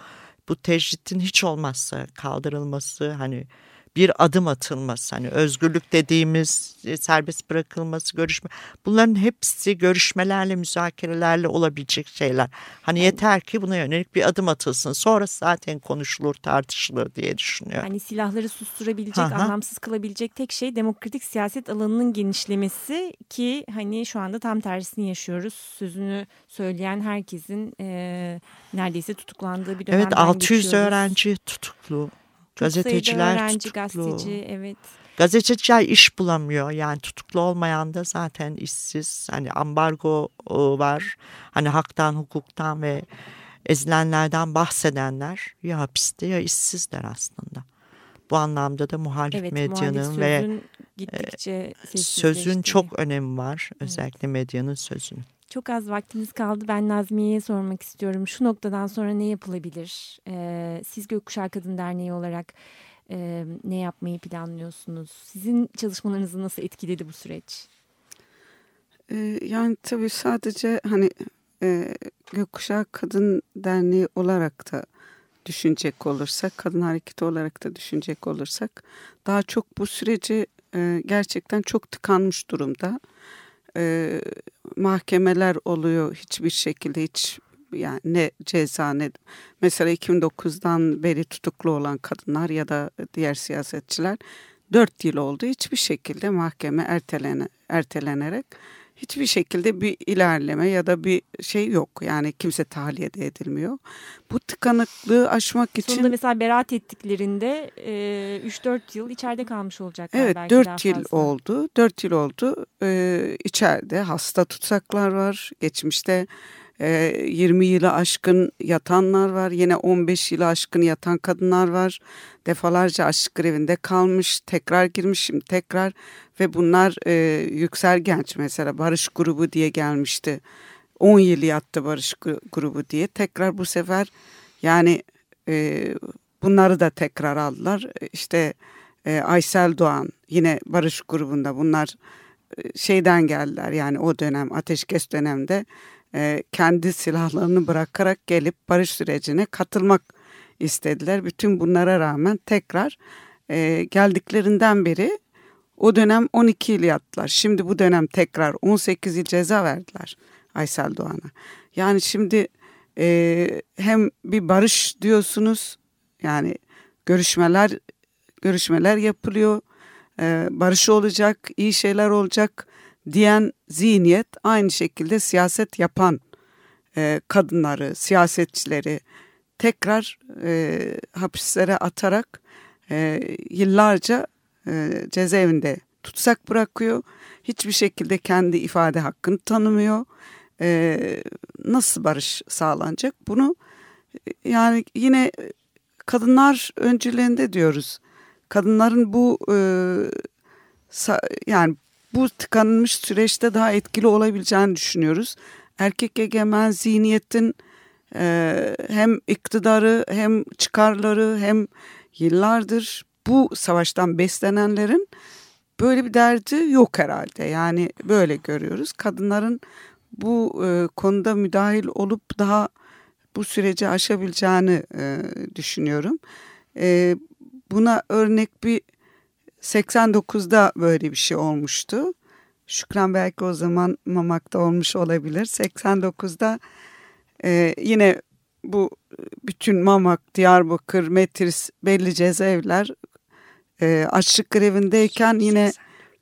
S4: Bu tecritin hiç olmazsa kaldırılması hani bir adım atılması hani özgürlük dediğimiz e, serbest bırakılması görüşme bunların hepsi görüşmelerle müzakerelerle olabilecek şeyler. Hani yeter ki buna yönelik bir adım atılsın sonra zaten konuşulur tartışılır diye düşünüyorum.
S2: Hani silahları susturabilecek,
S4: hı.
S2: anlamsız kılabilecek tek şey demokratik siyaset alanının genişlemesi ki hani şu anda tam tersini yaşıyoruz. Sözünü söyleyen herkesin e, neredeyse tutuklandığı bir dönemden
S4: Evet 600
S2: geçiyoruz.
S4: öğrenci tutuklu.
S2: Çok
S4: Gazeteciler
S2: öğrenci,
S4: tutuklu.
S2: gazeteci evet.
S4: Gazeteciler iş bulamıyor yani tutuklu olmayan da zaten işsiz. Hani ambargo e, var. Hani haktan hukuktan ve ezilenlerden bahsedenler ya hapiste ya işsizler aslında. Bu anlamda da muhalif
S2: Evet
S4: medyanın
S2: muhalif
S4: ve
S2: sözün gittikçe
S4: sözün çok önemi var. Özellikle medyanın sözünün.
S2: Çok az vaktimiz kaldı. Ben Nazmiye'ye sormak istiyorum. Şu noktadan sonra ne yapılabilir? Ee, siz Gökkuşağı Kadın Derneği olarak e, ne yapmayı planlıyorsunuz? Sizin çalışmalarınızı nasıl etkiledi bu süreç?
S3: Ee, yani tabii sadece hani e, Gökkuşağı Kadın Derneği olarak da düşünecek olursak, kadın hareketi olarak da düşünecek olursak daha çok bu süreci e, gerçekten çok tıkanmış durumda. E, mahkemeler oluyor hiçbir şekilde hiç yani ne ceza ne mesela 2009'dan beri tutuklu olan kadınlar ya da diğer siyasetçiler 4 yıl oldu hiçbir şekilde mahkeme ertelene, ertelenerek hiçbir şekilde bir ilerleme ya da bir şey yok. Yani kimse tahliye de edilmiyor. Bu tıkanıklığı aşmak için
S2: Sonunda mesela beraat ettiklerinde e, 3-4 yıl içeride kalmış olacaklar
S3: Evet
S2: belki daha
S3: 4 yıl
S2: fazla.
S3: oldu. 4 yıl oldu. Ee, içeride hasta tutsaklar var. Geçmişte e, 20 yılı aşkın yatanlar var. Yine 15 yılı aşkın yatan kadınlar var. Defalarca aşk grevinde kalmış. Tekrar girmiş şimdi tekrar. Ve bunlar e, Yüksel Genç mesela Barış Grubu diye gelmişti. 10 yıl yattı Barış Gru- Grubu diye. Tekrar bu sefer yani e, bunları da tekrar aldılar. İşte e, Aysel Doğan yine Barış grubunda bunlar e, şeyden geldiler yani o dönem ateşkes dönemde e, kendi silahlarını bırakarak gelip barış sürecine katılmak istediler. Bütün bunlara rağmen tekrar e, geldiklerinden beri o dönem 12 yıl yattılar. Şimdi bu dönem tekrar 18 yıl ceza verdiler Aysel Doğan'a. Yani şimdi e, hem bir barış diyorsunuz yani görüşmeler görüşmeler yapılıyor. Ee, barış olacak, iyi şeyler olacak diyen zihniyet aynı şekilde siyaset yapan e, kadınları, siyasetçileri tekrar e, hapislere atarak e, yıllarca e, cezaevinde tutsak bırakıyor. Hiçbir şekilde kendi ifade hakkını tanımıyor. E, nasıl barış sağlanacak? Bunu e, yani yine kadınlar öncülüğünde diyoruz. Kadınların bu e, yani bu tıkanmış süreçte daha etkili olabileceğini düşünüyoruz. Erkek egemen zihniyetin e, hem iktidarı hem çıkarları hem yıllardır bu savaştan beslenenlerin böyle bir derdi yok herhalde. Yani böyle görüyoruz. Kadınların bu e, konuda müdahil olup daha bu süreci aşabileceğini e, düşünüyorum. E, buna örnek bir 89'da böyle bir şey olmuştu. Şükran belki o zaman Mamak'ta olmuş olabilir. 89'da e, yine bu bütün Mamak, Diyarbakır, Metris belli cezaevler e, açlık grevindeyken yine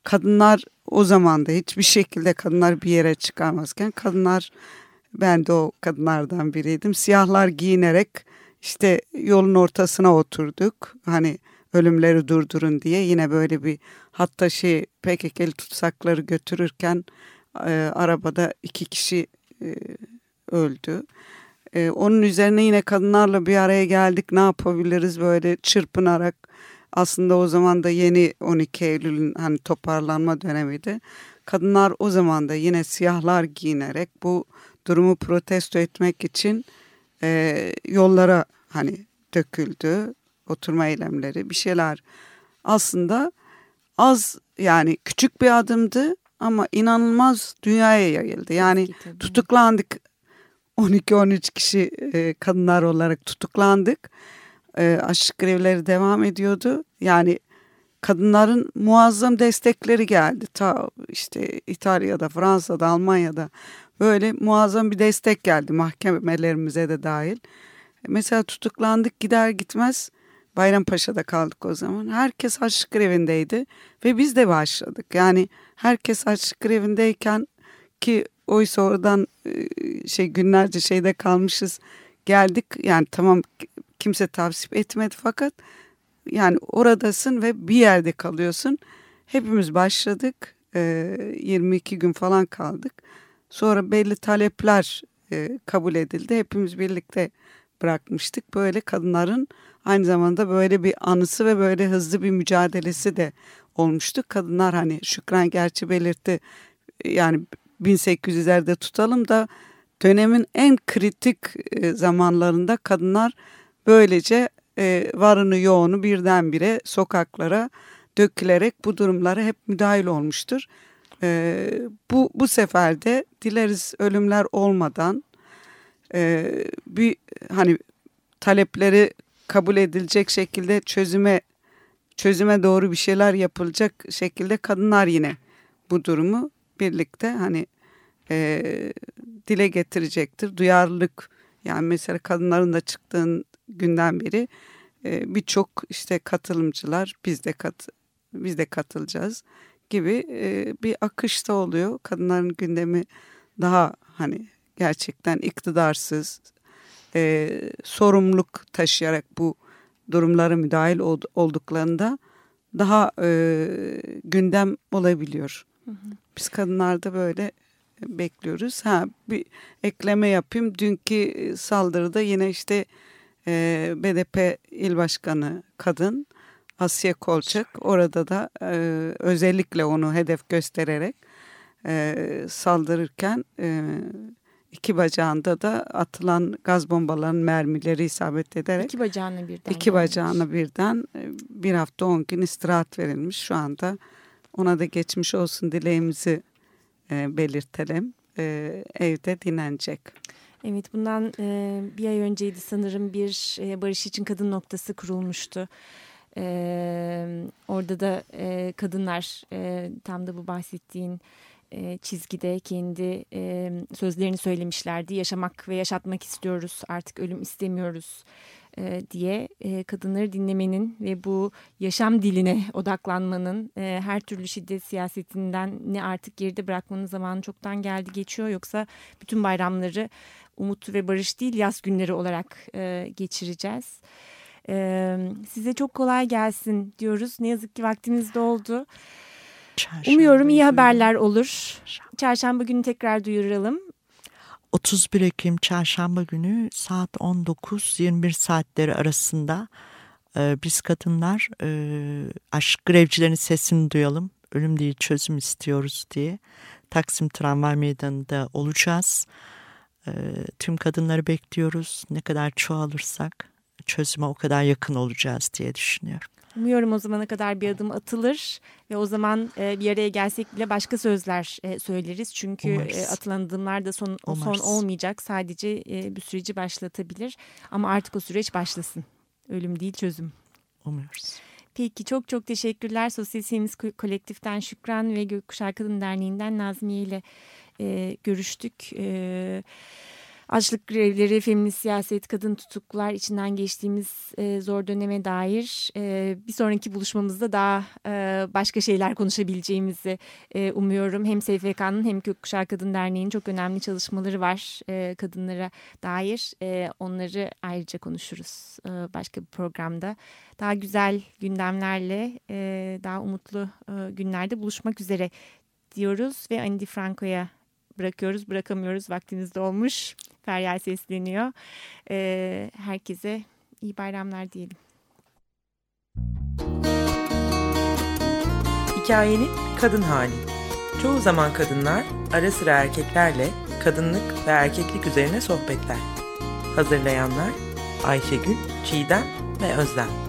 S3: kadınlar o zaman da hiçbir şekilde kadınlar bir yere çıkamazken kadınlar ben de o kadınlardan biriydim. Siyahlar giyinerek işte yolun ortasına oturduk. Hani ölümleri durdurun diye yine böyle bir hatta şey PKK'li tutsakları götürürken e, arabada iki kişi e, öldü. E, onun üzerine yine kadınlarla bir araya geldik. Ne yapabiliriz böyle çırpınarak. Aslında o zaman da yeni 12 Eylül'ün hani toparlanma dönemiydi. Kadınlar o zaman da yine siyahlar giyinerek bu durumu protesto etmek için e, yollara hani döküldü. Oturma eylemleri bir şeyler. Aslında az yani küçük bir adımdı ama inanılmaz dünyaya yayıldı. Yani
S2: Tabii.
S3: tutuklandık 12-13 kişi e, kadınlar olarak tutuklandık. E, açlık grevleri devam ediyordu. Yani kadınların muazzam destekleri geldi. Ta işte İtalya'da, Fransa'da, Almanya'da böyle muazzam bir destek geldi mahkemelerimize de dahil. Mesela tutuklandık gider gitmez Bayrampaşa'da kaldık o zaman. Herkes açlık grevindeydi ve biz de başladık. Yani herkes açlık grevindeyken ki oysa oradan e, şey günlerce şeyde kalmışız geldik. Yani tamam kimse tavsip etmedi fakat yani oradasın ve bir yerde kalıyorsun. Hepimiz başladık. E, 22 gün falan kaldık. Sonra belli talepler e, kabul edildi. Hepimiz birlikte bırakmıştık. Böyle kadınların aynı zamanda böyle bir anısı ve böyle hızlı bir mücadelesi de olmuştu. Kadınlar hani Şükran gerçi belirtti yani 1800'lerde tutalım da dönemin en kritik e, zamanlarında kadınlar böylece e, varını yoğunu birdenbire sokaklara dökülerek bu durumlara hep müdahil olmuştur. E, bu, bu sefer de dileriz ölümler olmadan e, bir hani talepleri kabul edilecek şekilde çözüme çözüme doğru bir şeyler yapılacak şekilde kadınlar yine bu durumu birlikte hani e, dile getirecektir. Duyarlılık yani mesela kadınların da çıktığın günden beri e, birçok işte katılımcılar biz de kat biz de katılacağız gibi e, bir akışta oluyor. Kadınların gündemi daha hani gerçekten iktidarsız, e, sorumluluk taşıyarak bu durumlara müdahil ol, olduklarında daha e, gündem olabiliyor.
S2: Hı hı.
S3: Biz kadınlarda böyle bekliyoruz. Ha bir ekleme yapayım. Dünkü saldırıda yine işte e, BDP il başkanı kadın Asya Kolçak orada da e, özellikle onu hedef göstererek e, saldırırken e, iki bacağında da atılan gaz bombalarının mermileri isabet ederek
S2: İki bacağına birden.
S3: iki
S2: gelmiş.
S3: bacağına birden e, bir hafta on gün istirahat verilmiş. Şu anda ona da geçmiş olsun dileğimizi e, belirtelim. E, evde dinlenecek.
S2: Evet bundan e, bir ay önceydi sanırım bir e, barış için kadın noktası kurulmuştu. E, orada da e, kadınlar e, tam da bu bahsettiğin e, çizgide kendi e, sözlerini söylemişlerdi. Yaşamak ve yaşatmak istiyoruz artık ölüm istemiyoruz e, diye e, kadınları dinlemenin ve bu yaşam diline odaklanmanın e, her türlü şiddet siyasetinden ne artık geride bırakmanın zamanı çoktan geldi geçiyor. Yoksa bütün bayramları umut ve barış değil yaz günleri olarak e, geçireceğiz. E, size çok kolay gelsin diyoruz. Ne yazık ki vaktimiz doldu.
S4: Çarşamba
S2: Umuyorum iyi haberler olur. Çarşamba günü tekrar duyuralım.
S4: 31 Ekim çarşamba günü saat 19-21 saatleri arasında e, biz kadınlar e, aşk grevcilerin sesini duyalım. Ölüm değil çözüm istiyoruz diye Taksim Tramvay Meydanı'nda olacağız. E, tüm kadınları bekliyoruz. Ne kadar çoğalırsak çözüme o kadar yakın olacağız diye düşünüyorum.
S2: Umuyorum o zamana kadar bir adım atılır ve o zaman e, bir araya gelsek bile başka sözler e, söyleriz. Çünkü
S4: Umarız.
S2: e, atılan adımlar da son, son
S4: Umarız.
S2: olmayacak. Sadece e, bir süreci başlatabilir. Ama artık o süreç başlasın. Ölüm değil çözüm.
S4: Umuyoruz.
S2: Peki çok çok teşekkürler. Sosyal Kolektif'ten Şükran ve Gökkuşağı Kadın Derneği'nden Nazmiye ile e, görüştük. E, açlık grevleri, feminist siyaset, kadın tutuklular içinden geçtiğimiz e, zor döneme dair e, bir sonraki buluşmamızda daha e, başka şeyler konuşabileceğimizi e, umuyorum. Hem SFK'nın hem Gökkuşağı Kadın Derneği'nin çok önemli çalışmaları var e, kadınlara dair. E, onları ayrıca konuşuruz e, başka bir programda daha güzel gündemlerle e, daha umutlu e, günlerde buluşmak üzere diyoruz ve Andy Franco'ya bırakıyoruz bırakamıyoruz vaktimiz de olmuş. Feryal sesleniyor. E, herkese iyi bayramlar diyelim.
S6: Hikayenin kadın hali. Çoğu zaman kadınlar ara sıra erkeklerle kadınlık ve erkeklik üzerine sohbetler. Hazırlayanlar Ayşegül, Çiğdem ve Özlem.